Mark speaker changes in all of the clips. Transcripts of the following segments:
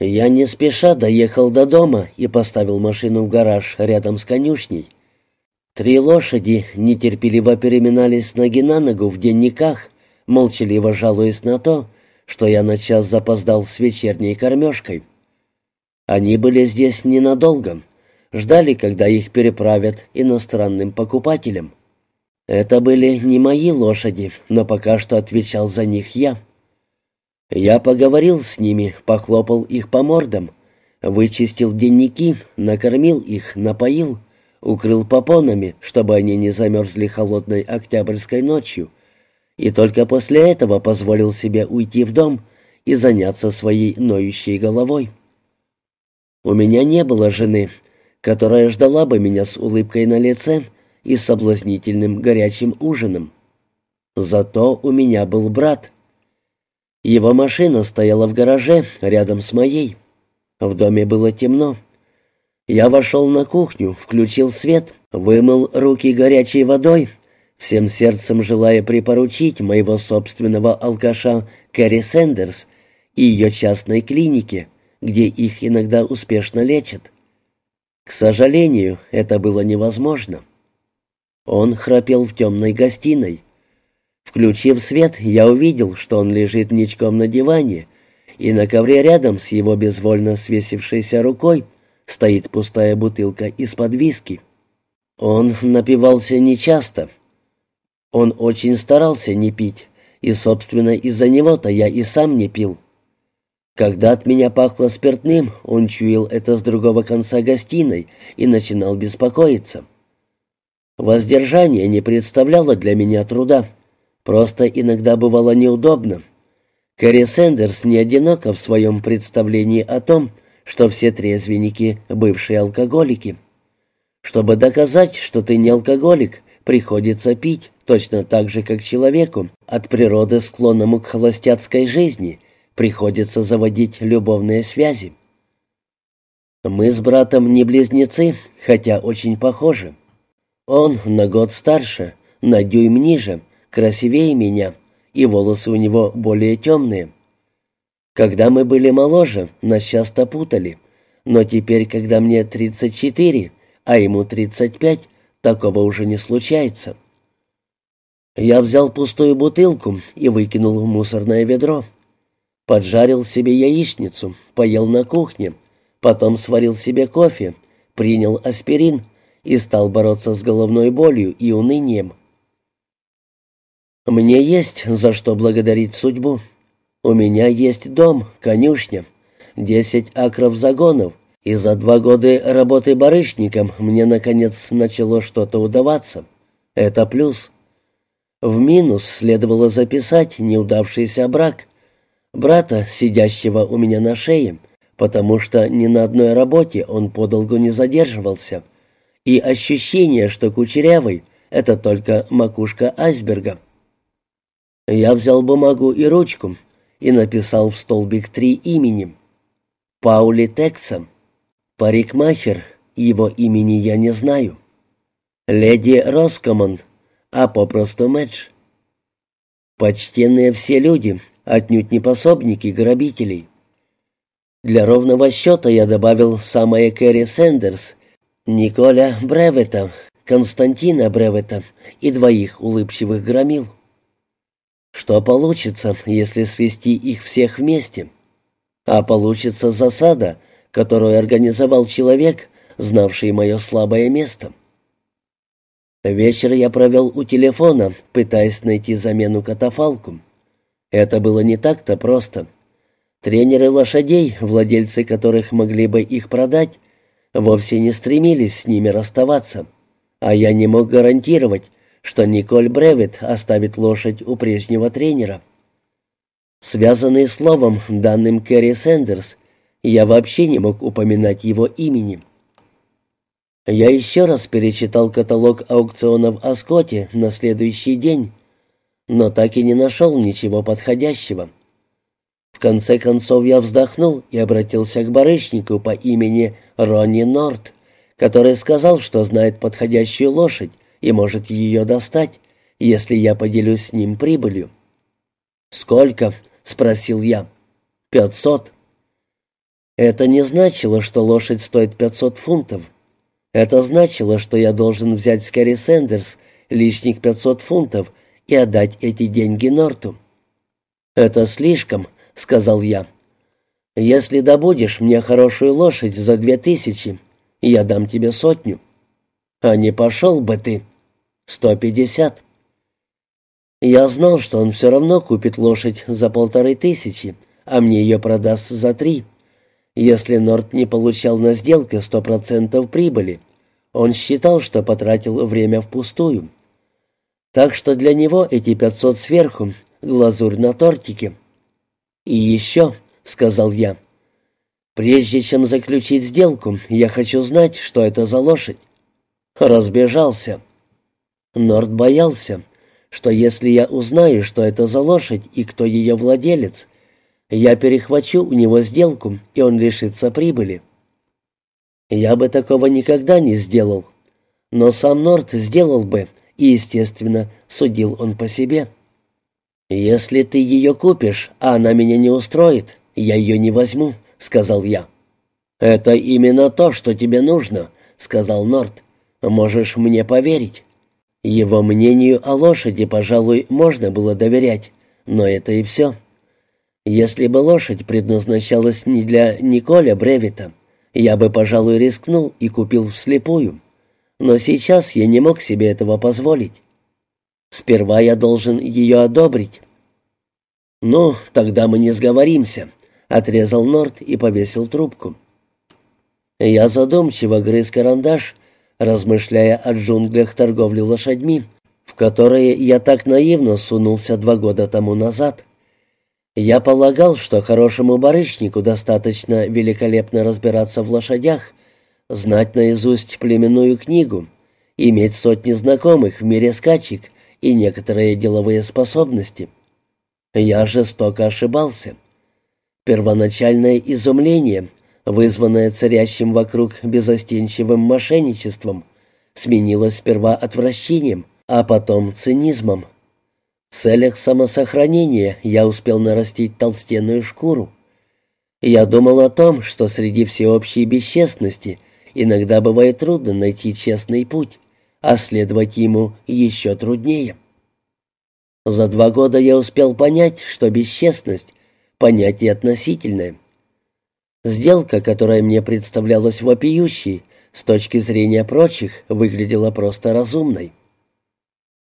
Speaker 1: Я не спеша доехал до дома и поставил машину в гараж рядом с конюшней. Три лошади нетерпеливо переминались ноги на ногу в денниках, молчаливо жалуясь на то, что я на час запоздал с вечерней кормежкой. Они были здесь ненадолго, ждали, когда их переправят иностранным покупателям. Это были не мои лошади, но пока что отвечал за них я. Я поговорил с ними, похлопал их по мордам, вычистил денники, накормил их, напоил, укрыл попонами, чтобы они не замерзли холодной октябрьской ночью, и только после этого позволил себе уйти в дом и заняться своей ноющей головой. У меня не было жены, которая ждала бы меня с улыбкой на лице и соблазнительным горячим ужином. Зато у меня был брат — его машина стояла в гараже рядом с моей. В доме было темно. Я вошел на кухню, включил свет, вымыл руки горячей водой, всем сердцем желая припоручить моего собственного алкаша Кэрри Сэндерс и ее частной клинике, где их иногда успешно лечат. К сожалению, это было невозможно. Он храпел в темной гостиной. Включив свет, я увидел, что он лежит ничком на диване, и на ковре рядом с его безвольно свесившейся рукой стоит пустая бутылка из-под виски. Он напивался нечасто. Он очень старался не пить, и, собственно, из-за него-то я и сам не пил. Когда от меня пахло спиртным, он чуял это с другого конца гостиной и начинал беспокоиться. Воздержание не представляло для меня труда. Просто иногда бывало неудобно. Кэрри Сэндерс не одинока в своем представлении о том, что все трезвенники — бывшие алкоголики. Чтобы доказать, что ты не алкоголик, приходится пить, точно так же, как человеку, от природы склонному к холостяцкой жизни, приходится заводить любовные связи. Мы с братом не близнецы, хотя очень похожи. Он на год старше, на дюйм ниже, красивее меня, и волосы у него более темные. Когда мы были моложе, нас часто путали, но теперь, когда мне 34, а ему 35, такого уже не случается. Я взял пустую бутылку и выкинул в мусорное ведро. Поджарил себе яичницу, поел на кухне, потом сварил себе кофе, принял аспирин и стал бороться с головной болью и унынием. Мне есть за что благодарить судьбу. У меня есть дом, конюшня, десять акров загонов, и за два года работы барышником мне, наконец, начало что-то удаваться. Это плюс. В минус следовало записать неудавшийся брак. Брата, сидящего у меня на шее, потому что ни на одной работе он подолгу не задерживался, и ощущение, что кучерявый — это только макушка айсберга. Я взял бумагу и ручку и написал в столбик три имени. Паули Тексом. Парикмахер, его имени я не знаю. Леди Роскомон, а попросту Мэдж. Почтенные все люди, отнюдь не пособники грабителей. Для ровного счета я добавил самое Кэрри Сэндерс, Николя Бревета, Константина Бревета и двоих улыбчивых громил. Что получится, если свести их всех вместе? А получится засада, которую организовал человек, знавший мое слабое место. Вечер я провел у телефона, пытаясь найти замену катафалку. Это было не так-то просто. Тренеры лошадей, владельцы которых могли бы их продать, вовсе не стремились с ними расставаться, а я не мог гарантировать, что Николь Бревет оставит лошадь у прежнего тренера. Связанный словом, данным Кэрри Сэндерс, я вообще не мог упоминать его имени. Я еще раз перечитал каталог аукционов о Скотте на следующий день, но так и не нашел ничего подходящего. В конце концов я вздохнул и обратился к барышнику по имени Ронни Норт, который сказал, что знает подходящую лошадь, и может ее достать, если я поделюсь с ним прибылью. «Сколько?» — спросил я. «Пятьсот». Это не значило, что лошадь стоит 500 фунтов. Это значило, что я должен взять с Кэрри Сэндерс лишних 500 фунтов и отдать эти деньги Норту. «Это слишком», — сказал я. «Если добудешь мне хорошую лошадь за две тысячи, я дам тебе сотню». «А не пошел бы ты?» «Сто пятьдесят». Я знал, что он все равно купит лошадь за полторы тысячи, а мне ее продаст за три. Если Норт не получал на сделке сто процентов прибыли, он считал, что потратил время впустую. Так что для него эти пятьсот сверху — глазурь на тортике. «И еще», — сказал я, — «прежде чем заключить сделку, я хочу знать, что это за лошадь». Разбежался. Норд боялся, что если я узнаю, что это за лошадь и кто ее владелец, я перехвачу у него сделку, и он лишится прибыли. Я бы такого никогда не сделал. Но сам Норт сделал бы, и, естественно, судил он по себе. «Если ты ее купишь, а она меня не устроит, я ее не возьму», — сказал я. «Это именно то, что тебе нужно», — сказал Норт. «Можешь мне поверить». Его мнению о лошади, пожалуй, можно было доверять, но это и все. Если бы лошадь предназначалась не для Николя Бревита, я бы, пожалуй, рискнул и купил вслепую но сейчас я не мог себе этого позволить. Сперва я должен ее одобрить. «Ну, тогда мы не сговоримся», — отрезал Норт и повесил трубку. Я задумчиво грыз карандаш, размышляя о джунглях торговли лошадьми, в которые я так наивно сунулся два года тому назад. Я полагал, что хорошему барышнику достаточно великолепно разбираться в лошадях, знать наизусть племенную книгу, иметь сотни знакомых в мире скачек и некоторые деловые способности. Я жестоко ошибался. Первоначальное изумление, вызванное царящим вокруг безостенчивым мошенничеством, сменилось сперва отвращением, а потом цинизмом. В целях самосохранения я успел нарастить толстенную шкуру. Я думал о том, что среди всеобщей бесчестности – Иногда бывает трудно найти честный путь, а следовать ему еще труднее. За два года я успел понять, что бесчестность — понятие относительное. Сделка, которая мне представлялась вопиющей, с точки зрения прочих, выглядела просто разумной.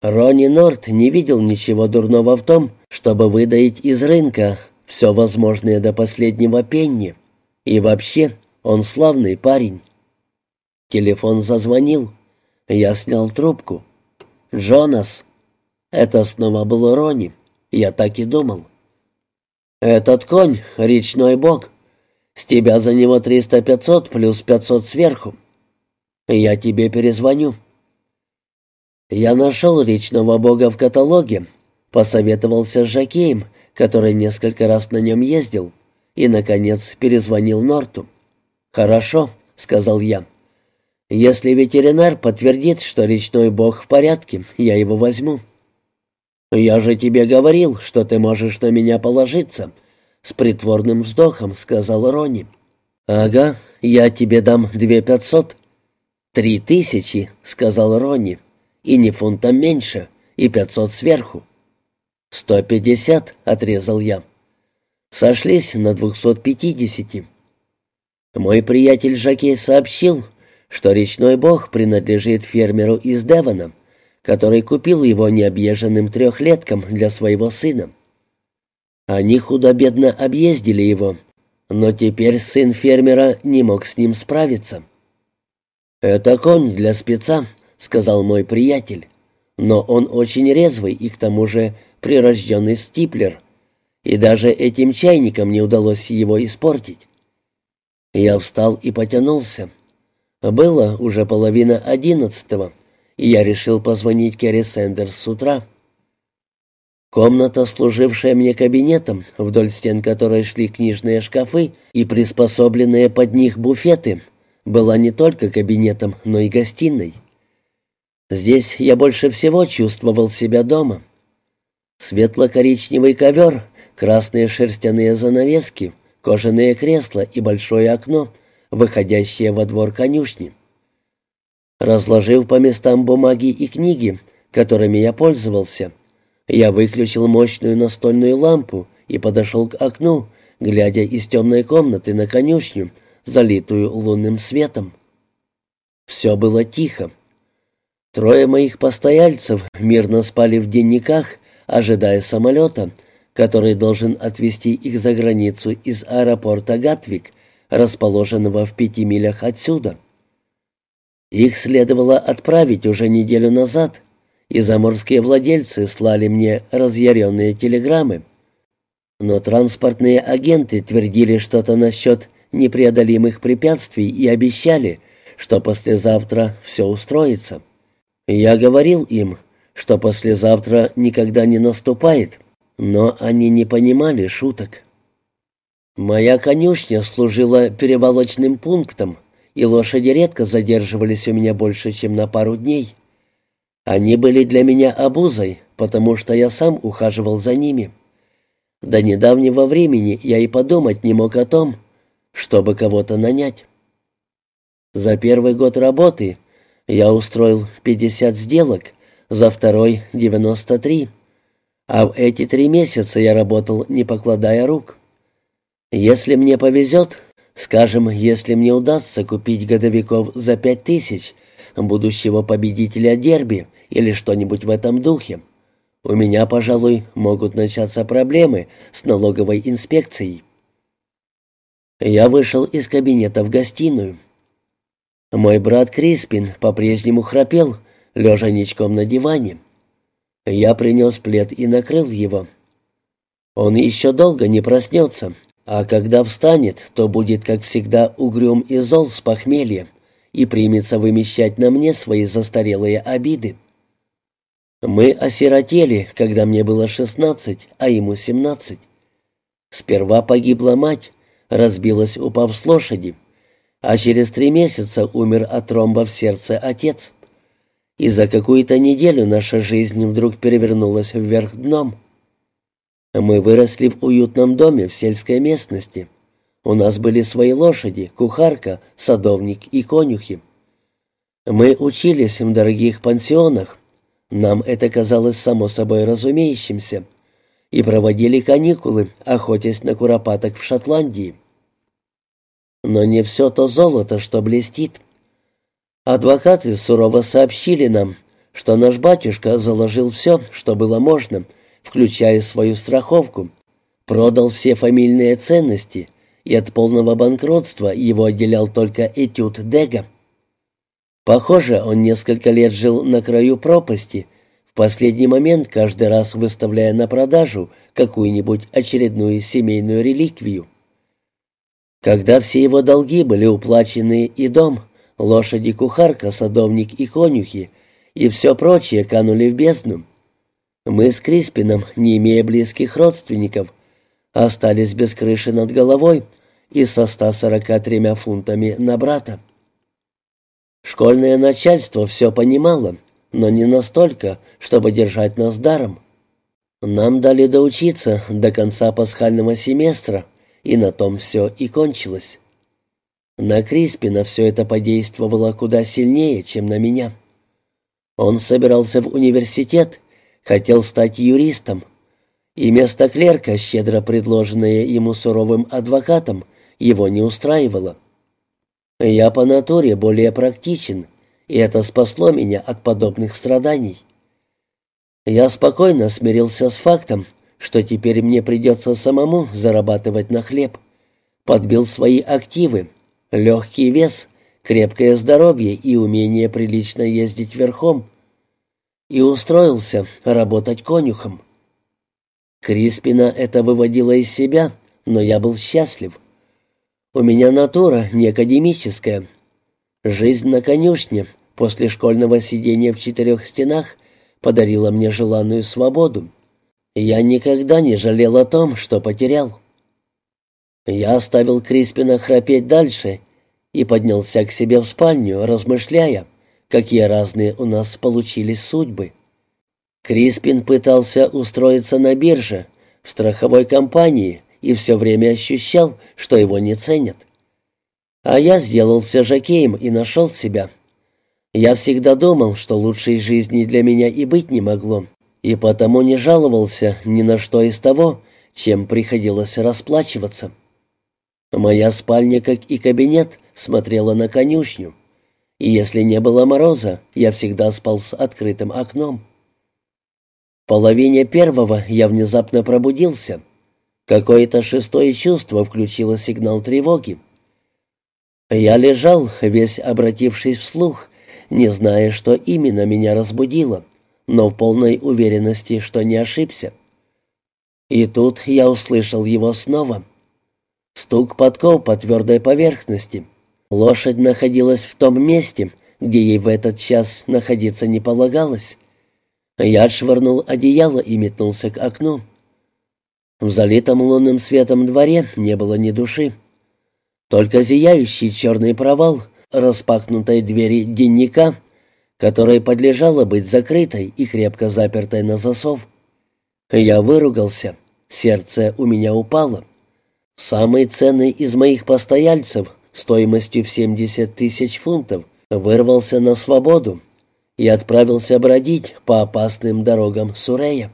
Speaker 1: Ронни Норт не видел ничего дурного в том, чтобы выдаить из рынка все возможное до последнего пенни. И вообще, он славный парень. Телефон зазвонил. Я снял трубку. «Джонас!» Это снова был Ронни. Я так и думал. «Этот конь — речной бог. С тебя за него триста-пятьсот плюс пятьсот сверху. Я тебе перезвоню». Я нашел речного бога в каталоге, посоветовался с Жакеем, который несколько раз на нем ездил, и, наконец, перезвонил Норту. «Хорошо», — сказал я. Если ветеринар подтвердит, что речной бог в порядке, я его возьму. Я же тебе говорил, что ты можешь на меня положиться, с притворным вздохом сказал Ронни. Ага, я тебе дам две пятьсот. Три тысячи, сказал Ронни, и не фунтом меньше, и пятьсот сверху. «Сто пятьдесят», — отрезал я. Сошлись на двухсот пятидесяти. Мой приятель Жакей сообщил, что речной бог принадлежит фермеру из Девона, который купил его необъезженным трехлетком для своего сына. Они худо-бедно объездили его, но теперь сын фермера не мог с ним справиться. «Это конь для спеца», — сказал мой приятель, «но он очень резвый и к тому же прирожденный стиплер, и даже этим чайникам не удалось его испортить». Я встал и потянулся. Было уже половина одиннадцатого, и я решил позвонить Керри Сэндерс с утра. Комната, служившая мне кабинетом, вдоль стен которой шли книжные шкафы и приспособленные под них буфеты, была не только кабинетом, но и гостиной. Здесь я больше всего чувствовал себя дома. Светло-коричневый ковер, красные шерстяные занавески, кожаные кресла и большое окно, выходящее во двор конюшни. Разложив по местам бумаги и книги, которыми я пользовался, я выключил мощную настольную лампу и подошел к окну, глядя из темной комнаты на конюшню, залитую лунным светом. Все было тихо. Трое моих постояльцев мирно спали в денниках, ожидая самолета, который должен отвезти их за границу из аэропорта Гатвик, расположенного в пяти милях отсюда. Их следовало отправить уже неделю назад, и заморские владельцы слали мне разъяренные телеграммы. Но транспортные агенты твердили что-то насчет непреодолимых препятствий и обещали, что послезавтра все устроится. Я говорил им, что послезавтра никогда не наступает, но они не понимали шуток. Моя конюшня служила перевалочным пунктом, и лошади редко задерживались у меня больше, чем на пару дней. Они были для меня обузой, потому что я сам ухаживал за ними. До недавнего времени я и подумать не мог о том, чтобы кого-то нанять. За первый год работы я устроил 50 сделок, за второй — 93. А в эти три месяца я работал, не покладая рук. Если мне повезет, скажем, если мне удастся купить годовиков за пять тысяч, будущего победителя дерби или что-нибудь в этом духе, у меня, пожалуй, могут начаться проблемы с налоговой инспекцией. Я вышел из кабинета в гостиную. Мой брат Криспин по-прежнему храпел, лежа ничком на диване. Я принес плед и накрыл его. Он еще долго не проснется, а когда встанет, то будет, как всегда, угрюм и зол с похмелья и примется вымещать на мне свои застарелые обиды. Мы осиротели, когда мне было шестнадцать, а ему семнадцать. Сперва погибла мать, разбилась, упав с лошади, а через три месяца умер от тромба в сердце отец. И за какую-то неделю наша жизнь вдруг перевернулась вверх дном. Мы выросли в уютном доме в сельской местности. У нас были свои лошади, кухарка, садовник и конюхи. Мы учились в дорогих пансионах, нам это казалось само собой разумеющимся, и проводили каникулы, охотясь на куропаток в Шотландии. Но не все то золото, что блестит. Адвокаты сурово сообщили нам, что наш батюшка заложил все, что было можно, включая свою страховку, продал все фамильные ценности, и от полного банкротства его отделял только этюд Дега. Похоже, он несколько лет жил на краю пропасти, в последний момент каждый раз выставляя на продажу какую-нибудь очередную семейную реликвию. Когда все его долги были уплачены и дом, лошади, кухарка, садовник и конюхи, и все прочее канули в бездну, мы с Криспином, не имея близких родственников, остались без крыши над головой и со 143 фунтами на брата. Школьное начальство все понимало, но не настолько, чтобы держать нас даром. Нам дали доучиться до конца пасхального семестра, и на том все и кончилось. На Криспина все это подействовало куда сильнее, чем на меня. Он собирался в университет, хотел стать юристом, и место клерка, щедро предложенное ему суровым адвокатом, его не устраивало. Я по натуре более практичен, и это спасло меня от подобных страданий. Я спокойно смирился с фактом, что теперь мне придется самому зарабатывать на хлеб. Подбил свои активы, легкий вес, крепкое здоровье и умение прилично ездить верхом. И устроился работать конюхом. Криспина это выводило из себя, но я был счастлив. У меня натура не академическая. Жизнь на конюшне после школьного сидения в четырех стенах подарила мне желанную свободу. Я никогда не жалел о том, что потерял. Я оставил Криспина храпеть дальше и поднялся к себе в спальню, размышляя, какие разные у нас получились судьбы. Криспин пытался устроиться на бирже, в страховой компании и все время ощущал, что его не ценят. А я сделался жакеем и нашел себя. Я всегда думал, что лучшей жизни для меня и быть не могло, и потому не жаловался ни на что из того, чем приходилось расплачиваться. Моя спальня, как и кабинет, смотрела на конюшню, и если не было мороза, я всегда спал с открытым окном. В половине первого я внезапно пробудился. Какое-то шестое чувство включило сигнал тревоги. Я лежал, весь обратившись вслух, не зная, что именно меня разбудило, но в полной уверенности, что не ошибся. И тут я услышал его снова. Стук подков по твердой поверхности. Лошадь находилась в том месте, где ей в этот час находиться не полагалось. Я отшвырнул одеяло и метнулся к окну. В залитом лунным светом дворе не было ни души. Только зияющий черный провал распахнутой двери денника, которая подлежала быть закрытой и крепко запертой на засов. Я выругался, сердце у меня упало. Самый ценный из моих постояльцев, стоимостью в 70 тысяч фунтов, вырвался на свободу и отправился бродить по опасным дорогам Сурея.